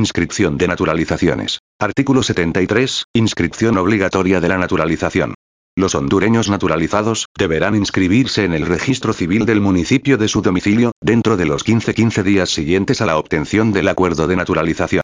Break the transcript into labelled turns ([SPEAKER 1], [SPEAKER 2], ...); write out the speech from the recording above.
[SPEAKER 1] Inscripción de naturalizaciones. Artículo 73. Inscripción obligatoria de la naturalización. Los hondureños naturalizados, deberán inscribirse en el registro civil del municipio de su domicilio, dentro de los 15-15 días siguientes a la obtención del acuerdo de naturalización.